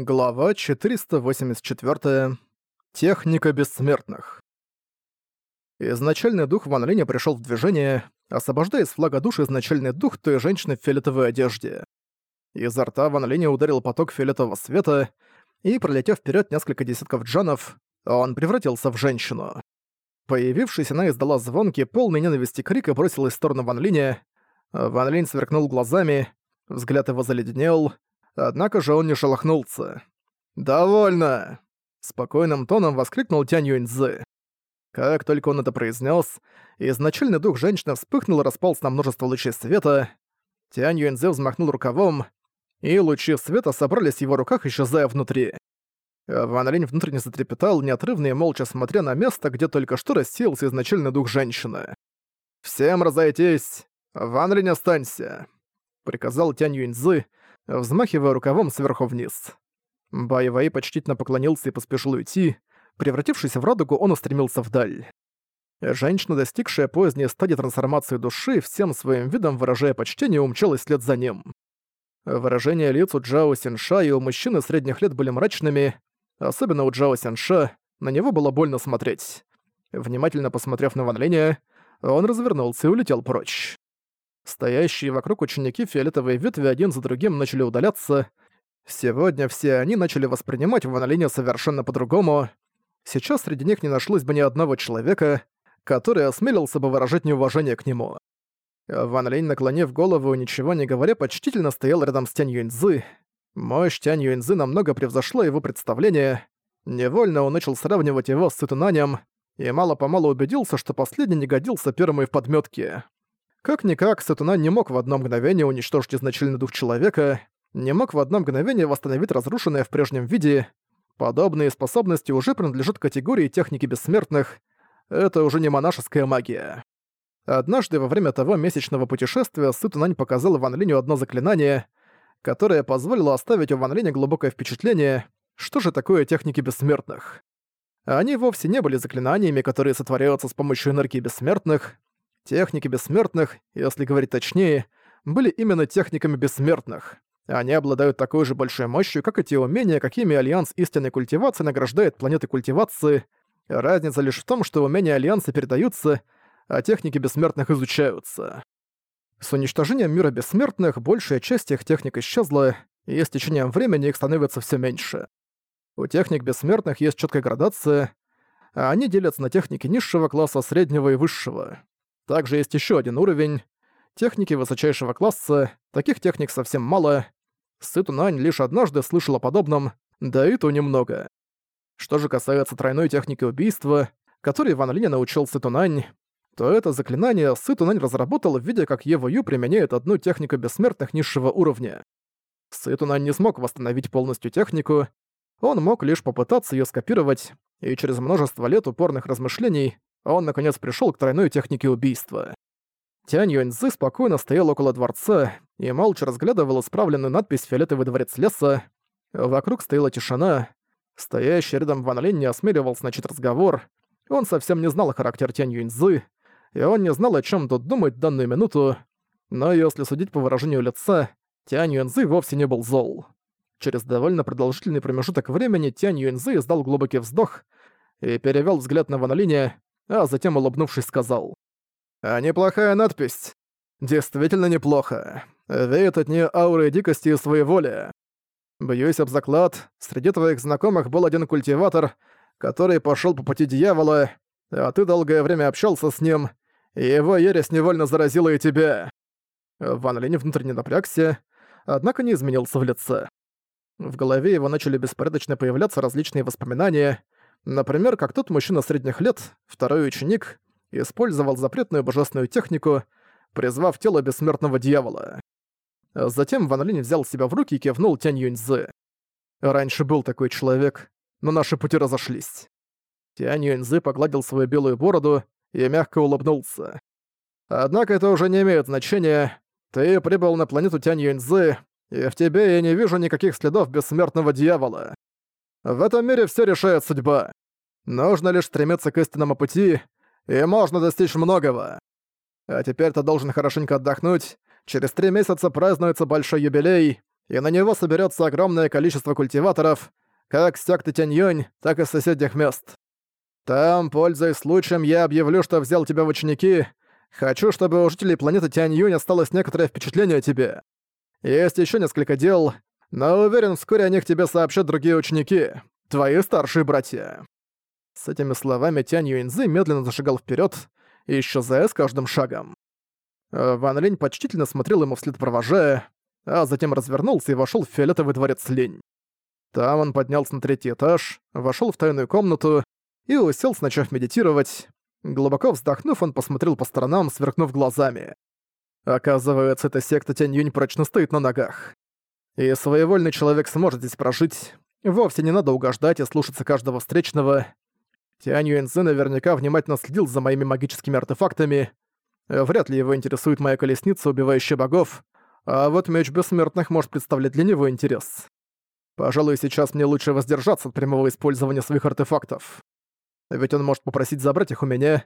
Глава 484. Техника бессмертных. Изначальный дух Ван Линя пришёл в движение, освобождая из флага душ изначальный дух той женщины в фиолетовой одежде. Изо рта Ван Линя ударил поток фиолетового света, и, пролетев вперед несколько десятков джанов, он превратился в женщину. Появившись, она издала звонкий, полный ненависти крик и бросилась в сторону Ван Линя. Ван Линь сверкнул глазами, взгляд его заледенел, Однако же он не шелохнулся. «Довольно!» — спокойным тоном воскликнул Тянь Юньцзы. Как только он это произнес, изначальный дух женщины вспыхнул и распался на множество лучей света. Тянь Юньцзы взмахнул рукавом, и лучи света собрались в его руках, исчезая внутри. Ван Линь внутренне затрепетал, неотрывно и молча смотря на место, где только что рассеялся изначальный дух женщины. «Всем разойтись! Ван Линь, останься!» — приказал Тянь Юньцзы, взмахивая рукавом сверху вниз. Баевай почтительно поклонился и поспешил уйти. Превратившись в радугу, он устремился вдаль. Женщина, достигшая поздней стадии трансформации души, всем своим видом, выражая почтение, умчалась вслед за ним. Выражения лиц у Джао Синша и у мужчины средних лет были мрачными, особенно у Джао Синша, на него было больно смотреть. Внимательно посмотрев на Ван Линя, он развернулся и улетел прочь. Стоящие вокруг ученики фиолетовые ветви один за другим начали удаляться. Сегодня все они начали воспринимать Ван совершенно по-другому. Сейчас среди них не нашлось бы ни одного человека, который осмелился бы выражать неуважение к нему. Ван Линь, наклонив голову ничего не говоря, почтительно стоял рядом с Тянь Юньцзы. Мощь Тянь Юньцзы намного превзошла его представление. Невольно он начал сравнивать его с Цитунанем и мало-помалу убедился, что последний не годился первым и в подметке. Как-никак, Сатана не мог в одно мгновение уничтожить изначальный дух человека, не мог в одно мгновение восстановить разрушенное в прежнем виде. Подобные способности уже принадлежат категории техники бессмертных. Это уже не монашеская магия. Однажды во время того месячного путешествия Сытунань показал Ван Линю одно заклинание, которое позволило оставить у Ван Линя глубокое впечатление, что же такое техники бессмертных. Они вовсе не были заклинаниями, которые сотворяются с помощью энергии бессмертных, Техники бессмертных, если говорить точнее, были именно техниками бессмертных. Они обладают такой же большой мощью, как и те умения, какими Альянс истинной культивации награждает планеты культивации. Разница лишь в том, что умения Альянса передаются, а техники бессмертных изучаются. С уничтожением мира бессмертных большая часть их техник исчезла, и с течением времени их становится все меньше. У техник бессмертных есть четкая градация, а они делятся на техники низшего класса, среднего и высшего. Также есть еще один уровень. Техники высочайшего класса, таких техник совсем мало. Сытунань лишь однажды слышал о подобном, да и то немного. Что же касается тройной техники убийства, которой Ван Линя научил Сытунань, то это заклинание Сытунань разработал, видя, как Ева Ю применяет одну технику бессмертных низшего уровня. Сытунань не смог восстановить полностью технику, он мог лишь попытаться ее скопировать, и через множество лет упорных размышлений он наконец пришел к тройной технике убийства. Тянь Юэньцзы спокойно стоял около дворца и молча разглядывал исправленную надпись «Фиолетовый дворец леса». Вокруг стояла тишина. Стоящий рядом Ван Линь не осмеливался начать разговор. Он совсем не знал характер Тянь Юэньцзы, и он не знал, о чем тут думать данную минуту. Но если судить по выражению лица, Тянь Юэньцзы вовсе не был зол. Через довольно продолжительный промежуток времени Тянь Юэньцзы издал глубокий вздох и перевел взгляд на Ван Линя, а затем, улыбнувшись, сказал. «А неплохая надпись. Действительно неплохо. Веет от нее ауры дикости и своеволия. Бьюсь об заклад, среди твоих знакомых был один культиватор, который пошел по пути дьявола, а ты долгое время общался с ним, и его ересь невольно заразила и тебя». Ван Линь внутренне напрягся, однако не изменился в лице. В голове его начали беспорядочно появляться различные воспоминания, Например, как тот мужчина средних лет, второй ученик, использовал запретную божественную технику, призвав тело бессмертного дьявола. Затем Ван Линь взял себя в руки и кивнул Тянь Юньцзы. «Раньше был такой человек, но наши пути разошлись». Тянь Юньцзы погладил свою белую бороду и мягко улыбнулся. «Однако это уже не имеет значения. Ты прибыл на планету Тянь Юньцзы, и в тебе я не вижу никаких следов бессмертного дьявола. В этом мире все решает судьба. Нужно лишь стремиться к истинному пути, и можно достичь многого. А теперь ты должен хорошенько отдохнуть. Через три месяца празднуется большой юбилей, и на него соберется огромное количество культиваторов, как с секты Тяньюнь, так и с соседних мест. Там, пользуясь случаем, я объявлю, что взял тебя в ученики. Хочу, чтобы у жителей планеты Тяньюнь осталось некоторое впечатление о тебе. Есть еще несколько дел, но уверен, вскоре о них тебе сообщат другие ученики, твои старшие братья». С этими словами Тянь Юинзы медленно зашагал вперед, исчезая с каждым шагом. Ван Линь почтительно смотрел ему вслед провожая, а затем развернулся и вошел в фиолетовый дворец Линь. Там он поднялся на третий этаж, вошел в тайную комнату и уселся, начав медитировать. Глубоко вздохнув, он посмотрел по сторонам, сверкнув глазами. Оказывается, эта секта Тянь Юнь прочно стоит на ногах. И своевольный человек сможет здесь прожить. Вовсе не надо угождать и слушаться каждого встречного. Тянь Юэнцзы наверняка внимательно следил за моими магическими артефактами. Вряд ли его интересует моя колесница, убивающая богов, а вот меч бессмертных может представлять для него интерес. Пожалуй, сейчас мне лучше воздержаться от прямого использования своих артефактов. Ведь он может попросить забрать их у меня,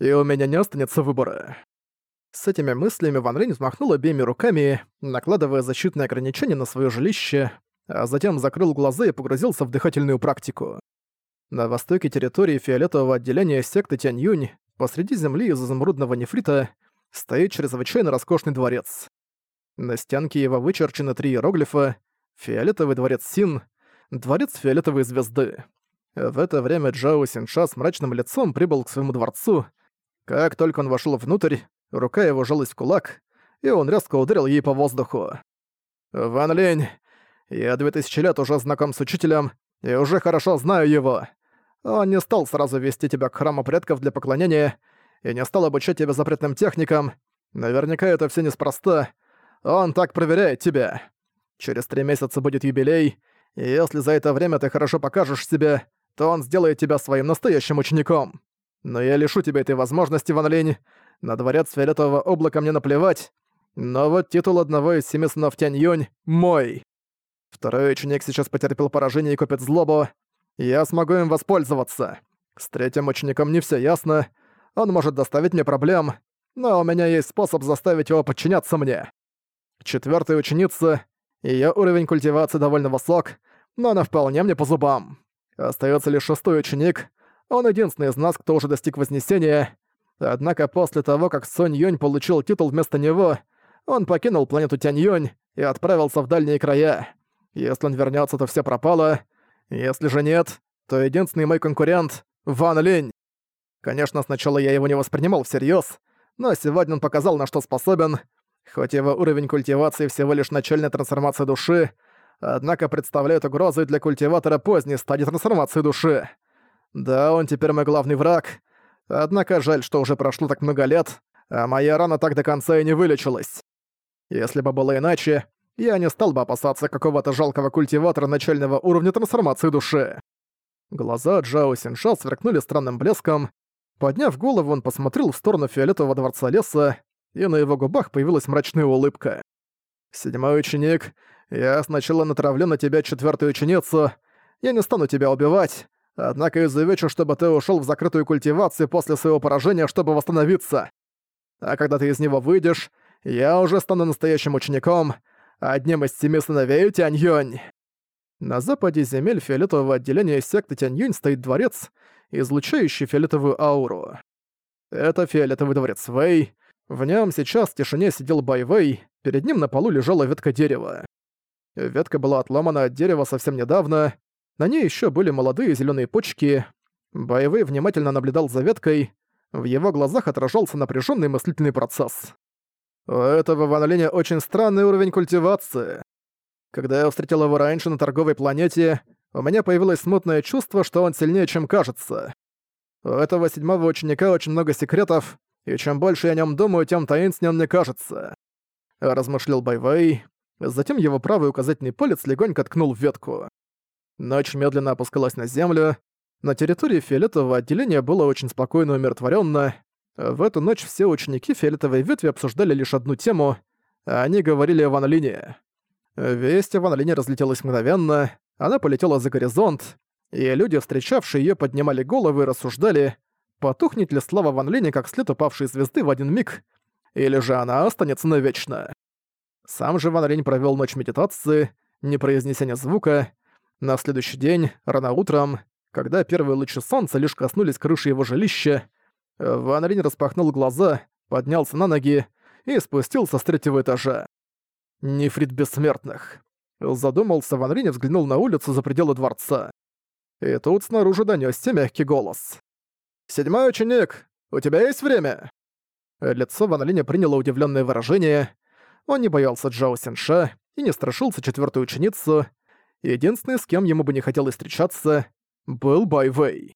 и у меня не останется выбора. С этими мыслями Ван Линь взмахнул обеими руками, накладывая защитные ограничения на свое жилище, а затем закрыл глаза и погрузился в дыхательную практику. На востоке территории фиолетового отделения секты Тянь-Юнь, посреди земли из изумрудного нефрита, стоит чрезвычайно роскошный дворец. На стенке его вычерчены три иероглифа «Фиолетовый дворец Син», «Дворец фиолетовой звезды». В это время Джао Синша с мрачным лицом прибыл к своему дворцу. Как только он вошел внутрь, рука его жалась в кулак, и он резко ударил ей по воздуху. «Ван Лень, я две тысячи лет уже знаком с учителем и уже хорошо знаю его. Он не стал сразу вести тебя к храму предков для поклонения и не стал обучать тебя запретным техникам. Наверняка это все неспроста. Он так проверяет тебя. Через три месяца будет юбилей, и если за это время ты хорошо покажешь себя, то он сделает тебя своим настоящим учеником. Но я лишу тебя этой возможности, Ван Линь. На дворец Фиолетового облака мне наплевать, но вот титул одного из семи сынов Тянь-Юнь — мой. Второй ученик сейчас потерпел поражение и копит злобу. Я смогу им воспользоваться. С третьим учеником не все ясно. Он может доставить мне проблем, но у меня есть способ заставить его подчиняться мне. Четвертая ученица. Ее уровень культивации довольно высок, но она вполне мне по зубам. Остается лишь шестой ученик. Он единственный из нас, кто уже достиг Вознесения. Однако после того, как Сонь Юнь получил титул вместо него, он покинул планету Тянь Юнь и отправился в дальние края. Если он вернется, то все пропало. Если же нет, то единственный мой конкурент — Ван Линь. Конечно, сначала я его не воспринимал всерьез, но сегодня он показал, на что способен. Хоть его уровень культивации всего лишь начальная трансформация души, однако представляет угрозу для культиватора поздней стадии трансформации души. Да, он теперь мой главный враг. Однако жаль, что уже прошло так много лет, а моя рана так до конца и не вылечилась. Если бы было иначе, я не стал бы опасаться какого-то жалкого культиватора начального уровня трансформации души. Глаза Джао Синша сверкнули странным блеском. Подняв голову, он посмотрел в сторону фиолетового дворца леса, и на его губах появилась мрачная улыбка. «Седьмой ученик, я сначала натравлю на тебя четвертую ученицу. Я не стану тебя убивать, однако изувечу, чтобы ты ушел в закрытую культивацию после своего поражения, чтобы восстановиться. А когда ты из него выйдешь, я уже стану настоящим учеником, одним из семи сыновей Тянь-Юнь. На западе земель фиолетового отделения секты Тянь-Юнь стоит дворец, излучающий фиолетовую ауру. Это фиолетовый дворец Вэй. В нем сейчас в тишине сидел Бай Вэй, перед ним на полу лежала ветка дерева. Ветка была отломана от дерева совсем недавно, на ней еще были молодые зеленые почки. Бай Вэй внимательно наблюдал за веткой, в его глазах отражался напряженный мыслительный процесс. У этого Ван Линя очень странный уровень культивации. Когда я встретил его раньше на торговой планете, у меня появилось смутное чувство, что он сильнее, чем кажется. У этого седьмого ученика очень много секретов, и чем больше я о нем думаю, тем таинственнее он мне кажется. Размышлял Байвей. Затем его правый указательный палец легонько ткнул в ветку. Ночь медленно опускалась на землю. На территории фиолетового отделения было очень спокойно и умиротворенно. В эту ночь все ученики фиолетовой ветви обсуждали лишь одну тему, они говорили о Ван Лине. Весть о Ван Лине разлетелась мгновенно, она полетела за горизонт, и люди, встречавшие ее, поднимали головы и рассуждали, потухнет ли слава Ван Лине как след упавшей звезды в один миг, или же она останется навечно. Сам же Ван Линь провёл ночь медитации, не произнеся ни звука. На следующий день, рано утром, когда первые лучи солнца лишь коснулись крыши его жилища, Ван Линь распахнул глаза, поднялся на ноги и спустился с третьего этажа. Нефрит бессмертных. Задумался Ван Линь и взглянул на улицу за пределы дворца. И тут снаружи донёсся мягкий голос. «Седьмой ученик, у тебя есть время?» Лицо Ван Линя приняло удивленное выражение. Он не боялся Джао Синша и не страшился четвертую ученицу. Единственный, с кем ему бы не хотелось встречаться, был Бай Вэй.